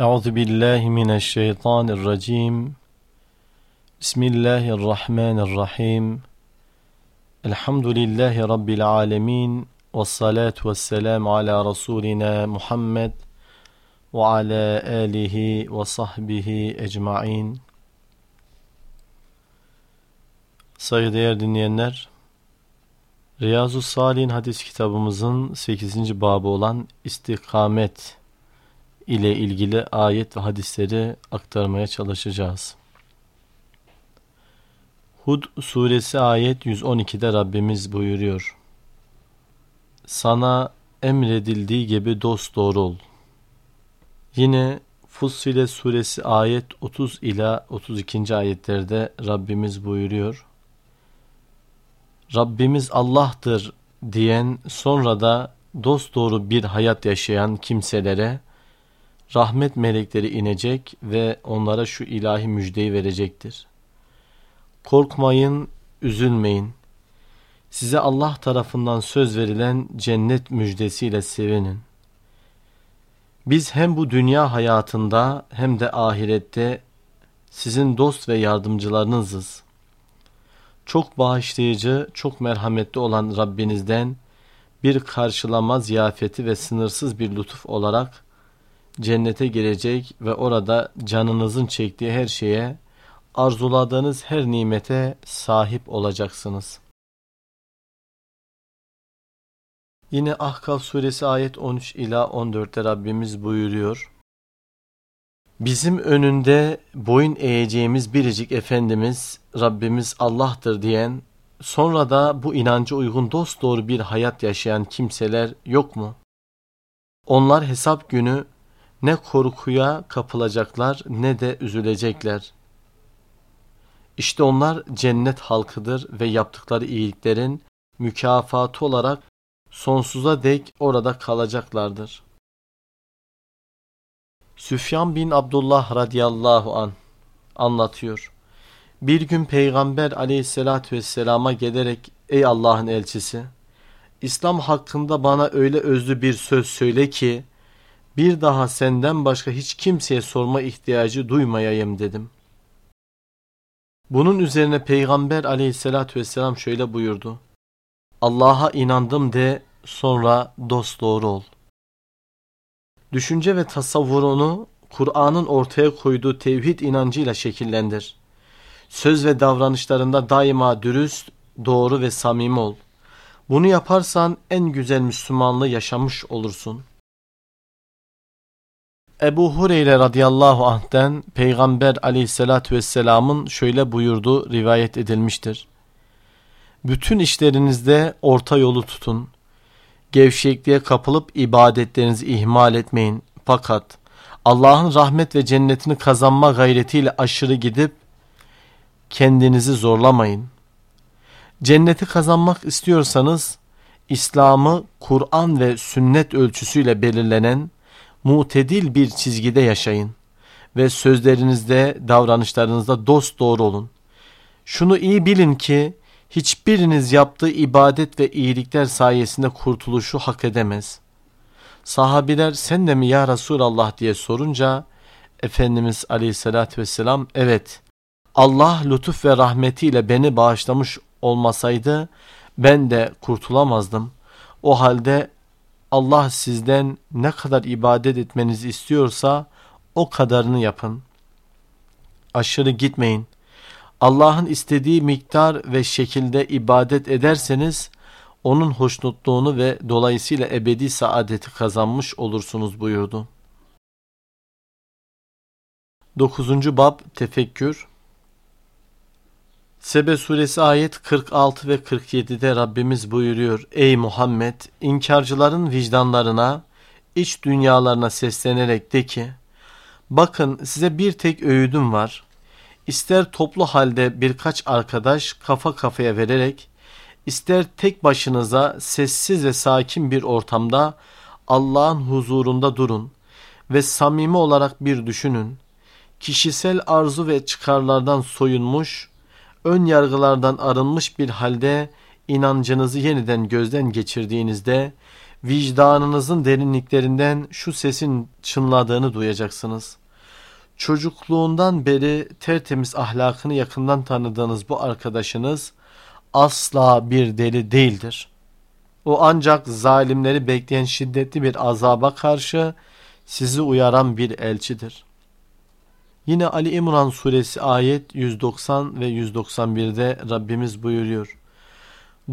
Euzu billahi mineşşeytanirracim. Bismillahirrahmanirrahim. Elhamdülillahi rabbil alamin. Ves salatu vesselam ala rasulina Muhammed ve ala alihi ve sahbihi ecmaîn. Saygıdeğer dinleyenler, Riyazu Salih'in hadis kitabımızın 8. babı olan istikamet ile ilgili ayet ve hadisleri aktarmaya çalışacağız. Hud suresi ayet 112'de Rabbimiz buyuruyor. Sana emredildiği gibi dost doğru ol. Yine Fussile suresi ayet 30 ila 32. ayetlerde Rabbimiz buyuruyor. Rabbimiz Allah'tır diyen sonra da dost doğru bir hayat yaşayan kimselere rahmet melekleri inecek ve onlara şu ilahi müjdeyi verecektir. Korkmayın, üzülmeyin. Size Allah tarafından söz verilen cennet müjdesiyle sevinin. Biz hem bu dünya hayatında hem de ahirette sizin dost ve yardımcılarınızız. Çok bağışlayıcı, çok merhametli olan Rabbinizden bir karşılama ziyafeti ve sınırsız bir lütuf olarak cennete girecek ve orada canınızın çektiği her şeye, arzuladığınız her nimete sahip olacaksınız. Yine Ahkaf suresi ayet 13 ila 14'te Rabbimiz buyuruyor. Bizim önünde boyun eğeceğimiz biricik Efendimiz Rabbimiz Allah'tır diyen, sonra da bu inanca uygun dost doğru bir hayat yaşayan kimseler yok mu? Onlar hesap günü ne korkuya kapılacaklar ne de üzülecekler. İşte onlar cennet halkıdır ve yaptıkları iyiliklerin mükafatı olarak sonsuza dek orada kalacaklardır. Süfyan bin Abdullah radıyallahu an anlatıyor. Bir gün Peygamber aleyhissalatü vesselama gelerek ey Allah'ın elçisi İslam hakkında bana öyle özlü bir söz söyle ki bir daha senden başka hiç kimseye sorma ihtiyacı duymayayım dedim. Bunun üzerine Peygamber aleyhissalatü vesselam şöyle buyurdu. Allah'a inandım de sonra dost doğru ol. Düşünce ve tasavvurunu Kur'an'ın ortaya koyduğu tevhid inancıyla şekillendir. Söz ve davranışlarında daima dürüst, doğru ve samimi ol. Bunu yaparsan en güzel Müslümanlığı yaşamış olursun. Ebu Hureyre radıyallahu anh'ten Peygamber aleyhissalatü vesselamın şöyle buyurduğu rivayet edilmiştir. Bütün işlerinizde orta yolu tutun. Gevşekliğe kapılıp ibadetlerinizi ihmal etmeyin. Fakat Allah'ın rahmet ve cennetini kazanma gayretiyle aşırı gidip kendinizi zorlamayın. Cenneti kazanmak istiyorsanız İslam'ı Kur'an ve sünnet ölçüsüyle belirlenen mutedil bir çizgide yaşayın ve sözlerinizde, davranışlarınızda dost doğru olun. Şunu iyi bilin ki hiçbiriniz yaptığı ibadet ve iyilikler sayesinde kurtuluşu hak edemez. Sahabiler sen de mi ya Resulallah diye sorunca Efendimiz aleyhissalatü vesselam evet Allah lütuf ve rahmetiyle beni bağışlamış olmasaydı ben de kurtulamazdım. O halde Allah sizden ne kadar ibadet etmenizi istiyorsa o kadarını yapın. Aşırı gitmeyin. Allah'ın istediği miktar ve şekilde ibadet ederseniz onun hoşnutluğunu ve dolayısıyla ebedi saadeti kazanmış olursunuz buyurdu. 9. Bab Tefekkür Sebe suresi ayet 46 ve 47'de Rabbimiz buyuruyor. Ey Muhammed inkarcıların vicdanlarına, iç dünyalarına seslenerek de ki, bakın size bir tek öğüdüm var. İster toplu halde birkaç arkadaş kafa kafaya vererek, ister tek başınıza sessiz ve sakin bir ortamda Allah'ın huzurunda durun ve samimi olarak bir düşünün. Kişisel arzu ve çıkarlardan soyunmuş, ön yargılardan arınmış bir halde inancınızı yeniden gözden geçirdiğinizde vicdanınızın derinliklerinden şu sesin çınladığını duyacaksınız. Çocukluğundan beri tertemiz ahlakını yakından tanıdığınız bu arkadaşınız asla bir deli değildir. O ancak zalimleri bekleyen şiddetli bir azaba karşı sizi uyaran bir elçidir. Yine Ali İmran suresi ayet 190 ve 191'de Rabbimiz buyuruyor.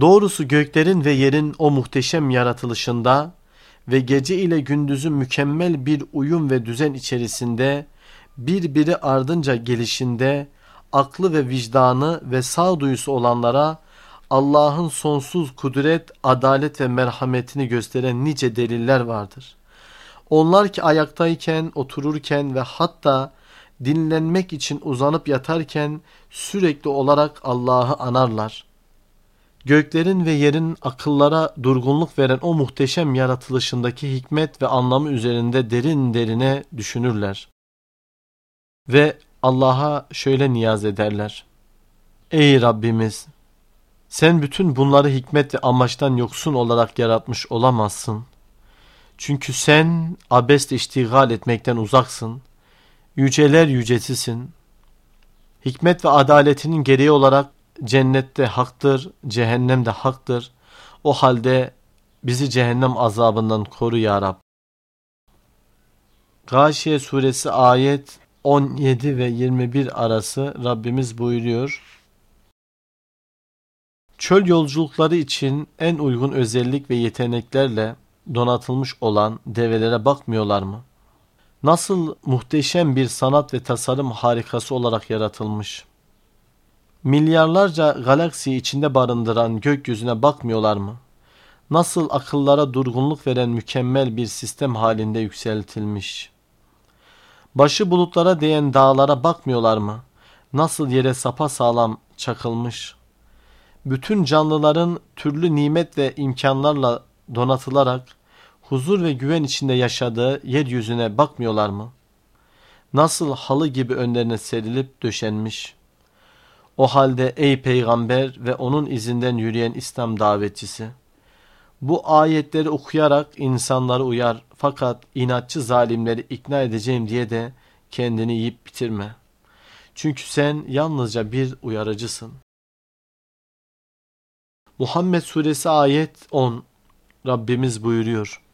Doğrusu göklerin ve yerin o muhteşem yaratılışında ve gece ile gündüzün mükemmel bir uyum ve düzen içerisinde birbiri ardınca gelişinde aklı ve vicdanı ve sağduyusu olanlara Allah'ın sonsuz kudret, adalet ve merhametini gösteren nice deliller vardır. Onlar ki ayaktayken, otururken ve hatta dinlenmek için uzanıp yatarken sürekli olarak Allah'ı anarlar. Göklerin ve yerin akıllara durgunluk veren o muhteşem yaratılışındaki hikmet ve anlamı üzerinde derin derine düşünürler. Ve Allah'a şöyle niyaz ederler. Ey Rabbimiz! Sen bütün bunları hikmet ve amaçtan yoksun olarak yaratmış olamazsın. Çünkü sen abest iştigal etmekten uzaksın. Yüceler yücesisin. Hikmet ve adaletinin gereği olarak cennette haktır, cehennemde haktır. O halde bizi cehennem azabından koru ya Rab. Gâşiye suresi ayet 17 ve 21 arası Rabbimiz buyuruyor. Çöl yolculukları için en uygun özellik ve yeteneklerle donatılmış olan develere bakmıyorlar mı? Nasıl muhteşem bir sanat ve tasarım harikası olarak yaratılmış. Milyarlarca galaksi içinde barındıran gökyüzüne bakmıyorlar mı? Nasıl akıllara durgunluk veren mükemmel bir sistem halinde yükseltilmiş. Başı bulutlara değen dağlara bakmıyorlar mı? Nasıl yere sapa sağlam çakılmış. Bütün canlıların türlü nimet ve imkanlarla donatılarak huzur ve güven içinde yaşadığı yeryüzüne bakmıyorlar mı? Nasıl halı gibi önlerine serilip döşenmiş. O halde ey peygamber ve onun izinden yürüyen İslam davetçisi, bu ayetleri okuyarak insanları uyar fakat inatçı zalimleri ikna edeceğim diye de kendini yiyip bitirme. Çünkü sen yalnızca bir uyarıcısın. Muhammed suresi ayet 10 Rabbimiz buyuruyor.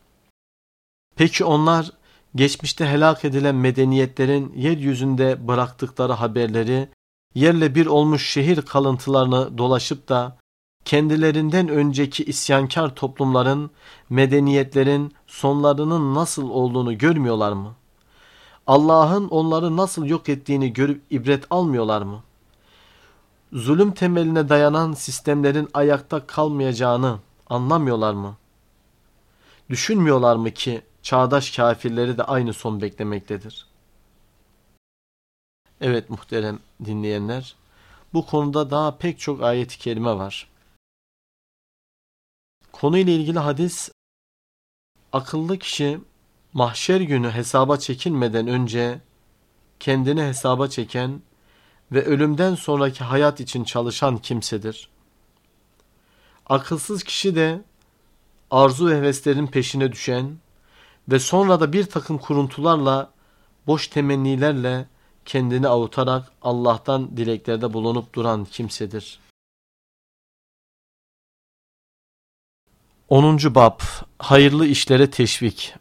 Peki onlar geçmişte helak edilen medeniyetlerin yeryüzünde bıraktıkları haberleri, yerle bir olmuş şehir kalıntılarını dolaşıp da kendilerinden önceki isyankar toplumların, medeniyetlerin sonlarının nasıl olduğunu görmüyorlar mı? Allah'ın onları nasıl yok ettiğini görüp ibret almıyorlar mı? Zulüm temeline dayanan sistemlerin ayakta kalmayacağını anlamıyorlar mı? Düşünmüyorlar mı ki çağdaş kafirleri de aynı son beklemektedir. Evet muhterem dinleyenler, bu konuda daha pek çok ayet-i kerime var. Konuyla ilgili hadis, akıllı kişi mahşer günü hesaba çekilmeden önce kendini hesaba çeken ve ölümden sonraki hayat için çalışan kimsedir. Akılsız kişi de arzu ve heveslerin peşine düşen ve sonra da bir takım kuruntularla, boş temennilerle kendini avutarak Allah'tan dileklerde bulunup duran kimsedir. 10. Bab Hayırlı işlere teşvik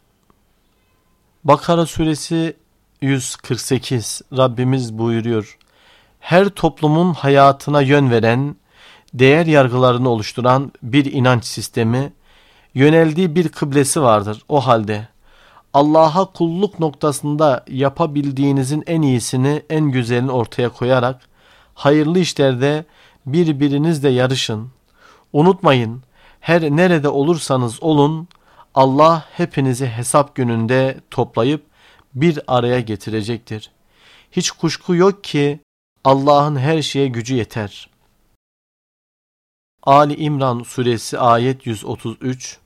Bakara suresi 148 Rabbimiz buyuruyor. Her toplumun hayatına yön veren, değer yargılarını oluşturan bir inanç sistemi, yöneldiği bir kıblesi vardır. O halde Allah'a kulluk noktasında yapabildiğinizin en iyisini, en güzelini ortaya koyarak hayırlı işlerde birbirinizle yarışın. Unutmayın, her nerede olursanız olun, Allah hepinizi hesap gününde toplayıp bir araya getirecektir. Hiç kuşku yok ki Allah'ın her şeye gücü yeter. Ali İmran suresi ayet 133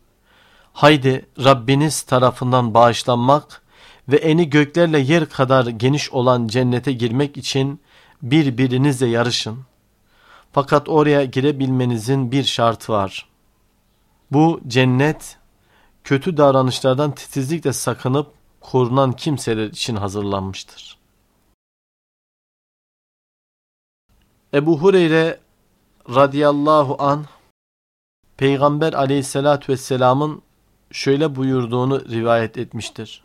Haydi Rabbiniz tarafından bağışlanmak ve eni göklerle yer kadar geniş olan cennete girmek için birbirinizle yarışın. Fakat oraya girebilmenizin bir şartı var. Bu cennet kötü davranışlardan titizlikle sakınıp korunan kimseler için hazırlanmıştır. Ebu Hureyre radıyallahu an Peygamber aleyhissalatü vesselamın şöyle buyurduğunu rivayet etmiştir.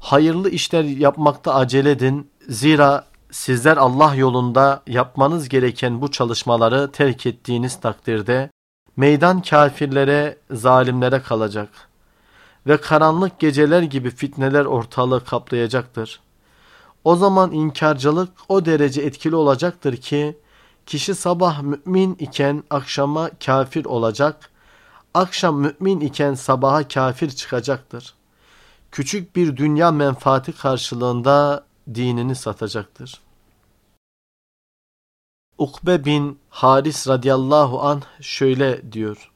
Hayırlı işler yapmakta acele edin. Zira sizler Allah yolunda yapmanız gereken bu çalışmaları terk ettiğiniz takdirde meydan kafirlere, zalimlere kalacak ve karanlık geceler gibi fitneler ortalığı kaplayacaktır. O zaman inkarcılık o derece etkili olacaktır ki kişi sabah mümin iken akşama kafir olacak, akşam mümin iken sabaha kafir çıkacaktır. Küçük bir dünya menfaati karşılığında dinini satacaktır. Ukbe bin Haris radıyallahu an şöyle diyor.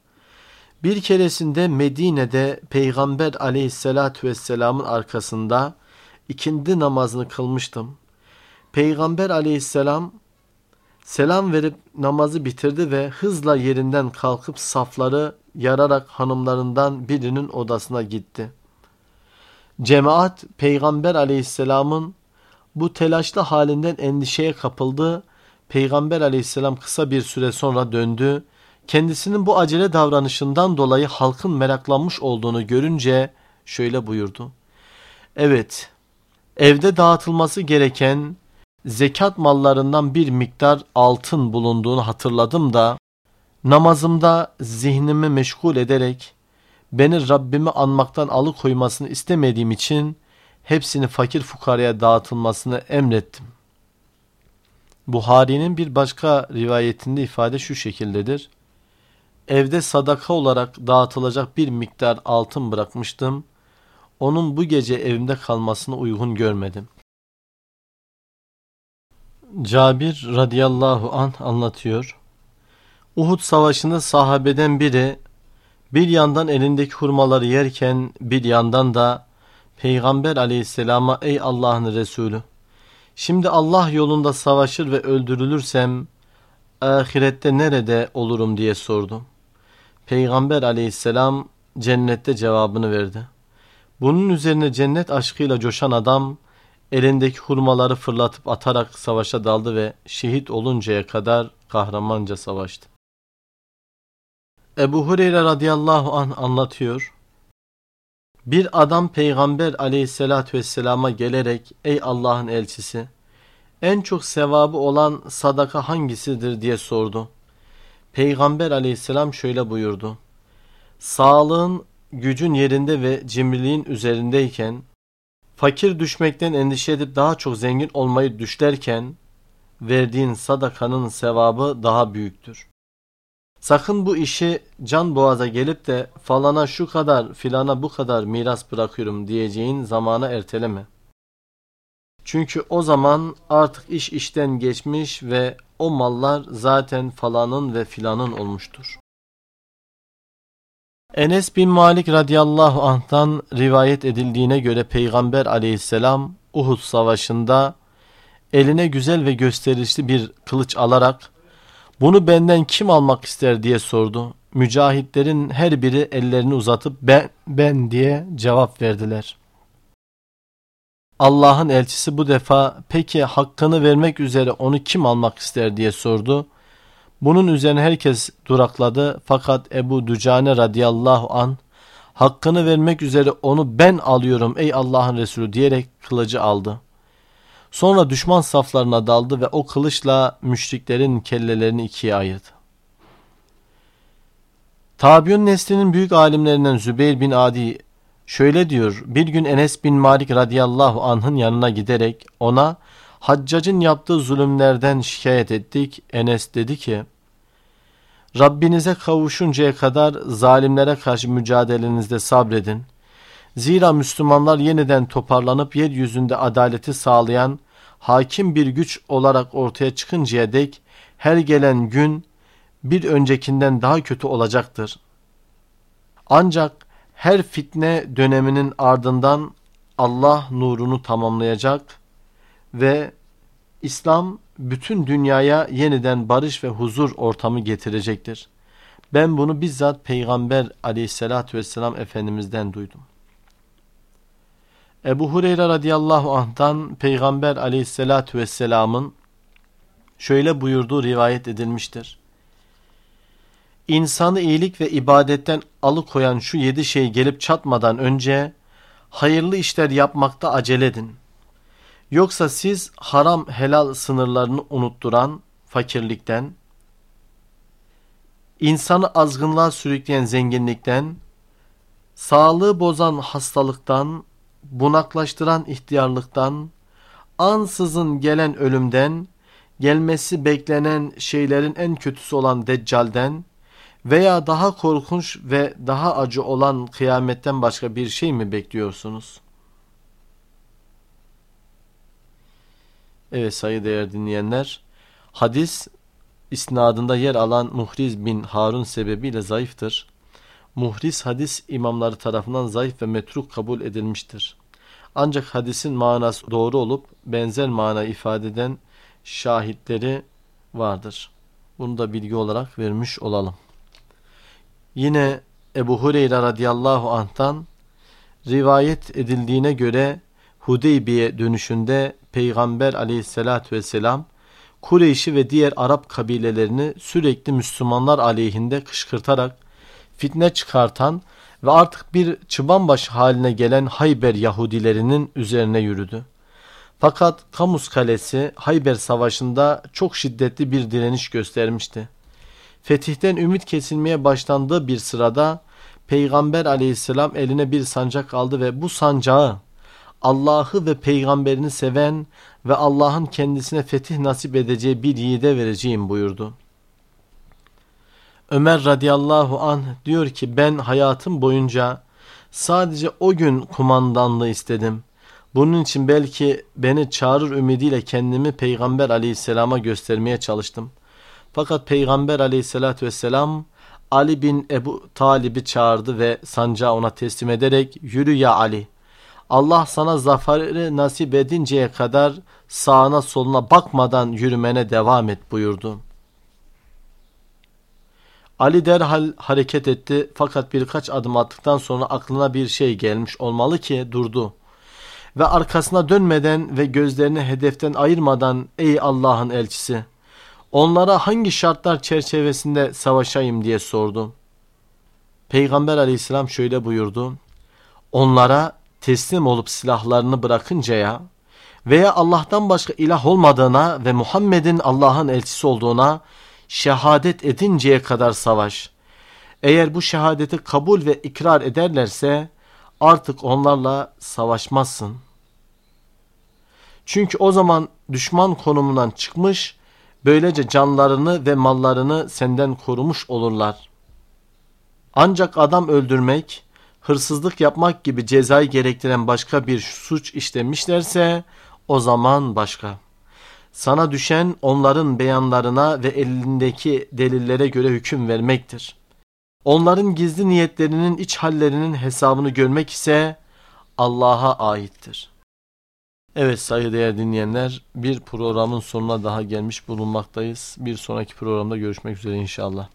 Bir keresinde Medine'de Peygamber aleyhissalatü vesselamın arkasında ikindi namazını kılmıştım. Peygamber aleyhisselam selam verip namazı bitirdi ve hızla yerinden kalkıp safları yararak hanımlarından birinin odasına gitti. Cemaat Peygamber aleyhisselamın bu telaşlı halinden endişeye kapıldı. Peygamber aleyhisselam kısa bir süre sonra döndü. Kendisinin bu acele davranışından dolayı halkın meraklanmış olduğunu görünce şöyle buyurdu. Evet, evde dağıtılması gereken zekat mallarından bir miktar altın bulunduğunu hatırladım da namazımda zihnimi meşgul ederek beni Rabbimi anmaktan alıkoymasını istemediğim için hepsini fakir fukaraya dağıtılmasını emrettim. Buhari'nin bir başka rivayetinde ifade şu şekildedir. Evde sadaka olarak dağıtılacak bir miktar altın bırakmıştım. Onun bu gece evimde kalmasını uygun görmedim. Cabir radıyallahu an anlatıyor. Uhud savaşında sahabeden biri bir yandan elindeki hurmaları yerken bir yandan da Peygamber aleyhisselama ey Allah'ın Resulü şimdi Allah yolunda savaşır ve öldürülürsem ahirette nerede olurum diye sordu. Peygamber aleyhisselam cennette cevabını verdi. Bunun üzerine cennet aşkıyla coşan adam elindeki hurmaları fırlatıp atarak savaşa daldı ve şehit oluncaya kadar kahramanca savaştı. Ebu Hureyre radıyallahu anh anlatıyor. Bir adam peygamber aleyhissalatü vesselama gelerek ey Allah'ın elçisi en çok sevabı olan sadaka hangisidir diye sordu. Peygamber aleyhisselam şöyle buyurdu. Sağlığın, gücün yerinde ve cimriliğin üzerindeyken, fakir düşmekten endişe edip daha çok zengin olmayı düşlerken, verdiğin sadakanın sevabı daha büyüktür. Sakın bu işi can boğaza gelip de falana şu kadar filana bu kadar miras bırakıyorum diyeceğin zamana erteleme. Çünkü o zaman artık iş işten geçmiş ve o mallar zaten falanın ve filanın olmuştur. Enes bin Malik radıyallahu anh'tan rivayet edildiğine göre Peygamber aleyhisselam Uhud savaşında eline güzel ve gösterişli bir kılıç alarak bunu benden kim almak ister diye sordu. Mücahitlerin her biri ellerini uzatıp ben, ben diye cevap verdiler. Allah'ın elçisi bu defa peki hakkını vermek üzere onu kim almak ister diye sordu. Bunun üzerine herkes durakladı fakat Ebu Dücane radıyallahu an hakkını vermek üzere onu ben alıyorum ey Allah'ın Resulü diyerek kılıcı aldı. Sonra düşman saflarına daldı ve o kılıçla müşriklerin kellelerini ikiye ayırdı. Tabiun neslinin büyük alimlerinden Zübeyir bin Adi şöyle diyor. Bir gün Enes bin Malik radıyallahu anh'ın yanına giderek ona Haccac'ın yaptığı zulümlerden şikayet ettik. Enes dedi ki Rabbinize kavuşuncaya kadar zalimlere karşı mücadelenizde sabredin. Zira Müslümanlar yeniden toparlanıp yeryüzünde adaleti sağlayan hakim bir güç olarak ortaya çıkıncaya dek her gelen gün bir öncekinden daha kötü olacaktır. Ancak her fitne döneminin ardından Allah nurunu tamamlayacak ve İslam bütün dünyaya yeniden barış ve huzur ortamı getirecektir. Ben bunu bizzat Peygamber aleyhissalatü vesselam Efendimiz'den duydum. Ebu Hureyre radıyallahu anh'tan Peygamber aleyhissalatü vesselamın şöyle buyurduğu rivayet edilmiştir. İnsanı iyilik ve ibadetten alıkoyan şu yedi şey gelip çatmadan önce hayırlı işler yapmakta acele edin. Yoksa siz haram helal sınırlarını unutturan fakirlikten, insanı azgınlığa sürükleyen zenginlikten, sağlığı bozan hastalıktan, bunaklaştıran ihtiyarlıktan, ansızın gelen ölümden, gelmesi beklenen şeylerin en kötüsü olan deccalden veya daha korkunç ve daha acı olan kıyametten başka bir şey mi bekliyorsunuz? Evet sayı değer dinleyenler, hadis isnadında yer alan Muhriz bin Harun sebebiyle zayıftır. Muhriz hadis imamları tarafından zayıf ve metruk kabul edilmiştir. Ancak hadisin manası doğru olup benzer mana ifade eden şahitleri vardır. Bunu da bilgi olarak vermiş olalım. Yine Ebu Hureyre radıyallahu anh'tan rivayet edildiğine göre Hudeybiye dönüşünde Peygamber aleyhissalatü vesselam Kureyş'i ve diğer Arap kabilelerini sürekli Müslümanlar aleyhinde kışkırtarak fitne çıkartan ve artık bir çıbanbaş haline gelen Hayber Yahudilerinin üzerine yürüdü. Fakat Kamus Kalesi Hayber Savaşı'nda çok şiddetli bir direniş göstermişti. Fetihten ümit kesilmeye başlandığı bir sırada Peygamber aleyhisselam eline bir sancak aldı ve bu sancağı Allah'ı ve peygamberini seven ve Allah'ın kendisine fetih nasip edeceği bir yiğide vereceğim buyurdu. Ömer radıyallahu anh diyor ki ben hayatım boyunca sadece o gün kumandanlığı istedim. Bunun için belki beni çağırır ümidiyle kendimi Peygamber aleyhisselama göstermeye çalıştım. Fakat Peygamber aleyhissalatü vesselam Ali bin Ebu Talib'i çağırdı ve sancağı ona teslim ederek yürü ya Ali. Allah sana zaferi nasip edinceye kadar sağına soluna bakmadan yürümene devam et buyurdu. Ali derhal hareket etti fakat birkaç adım attıktan sonra aklına bir şey gelmiş olmalı ki durdu. Ve arkasına dönmeden ve gözlerini hedeften ayırmadan ey Allah'ın elçisi onlara hangi şartlar çerçevesinde savaşayım diye sordu. Peygamber aleyhisselam şöyle buyurdu. Onlara teslim olup silahlarını bırakıncaya veya Allah'tan başka ilah olmadığına ve Muhammed'in Allah'ın elçisi olduğuna şehadet edinceye kadar savaş. Eğer bu şehadeti kabul ve ikrar ederlerse artık onlarla savaşmazsın. Çünkü o zaman düşman konumundan çıkmış, böylece canlarını ve mallarını senden korumuş olurlar. Ancak adam öldürmek, hırsızlık yapmak gibi cezayı gerektiren başka bir suç işlemişlerse o zaman başka. Sana düşen onların beyanlarına ve elindeki delillere göre hüküm vermektir. Onların gizli niyetlerinin iç hallerinin hesabını görmek ise Allah'a aittir. Evet saygıdeğer dinleyenler bir programın sonuna daha gelmiş bulunmaktayız. Bir sonraki programda görüşmek üzere inşallah.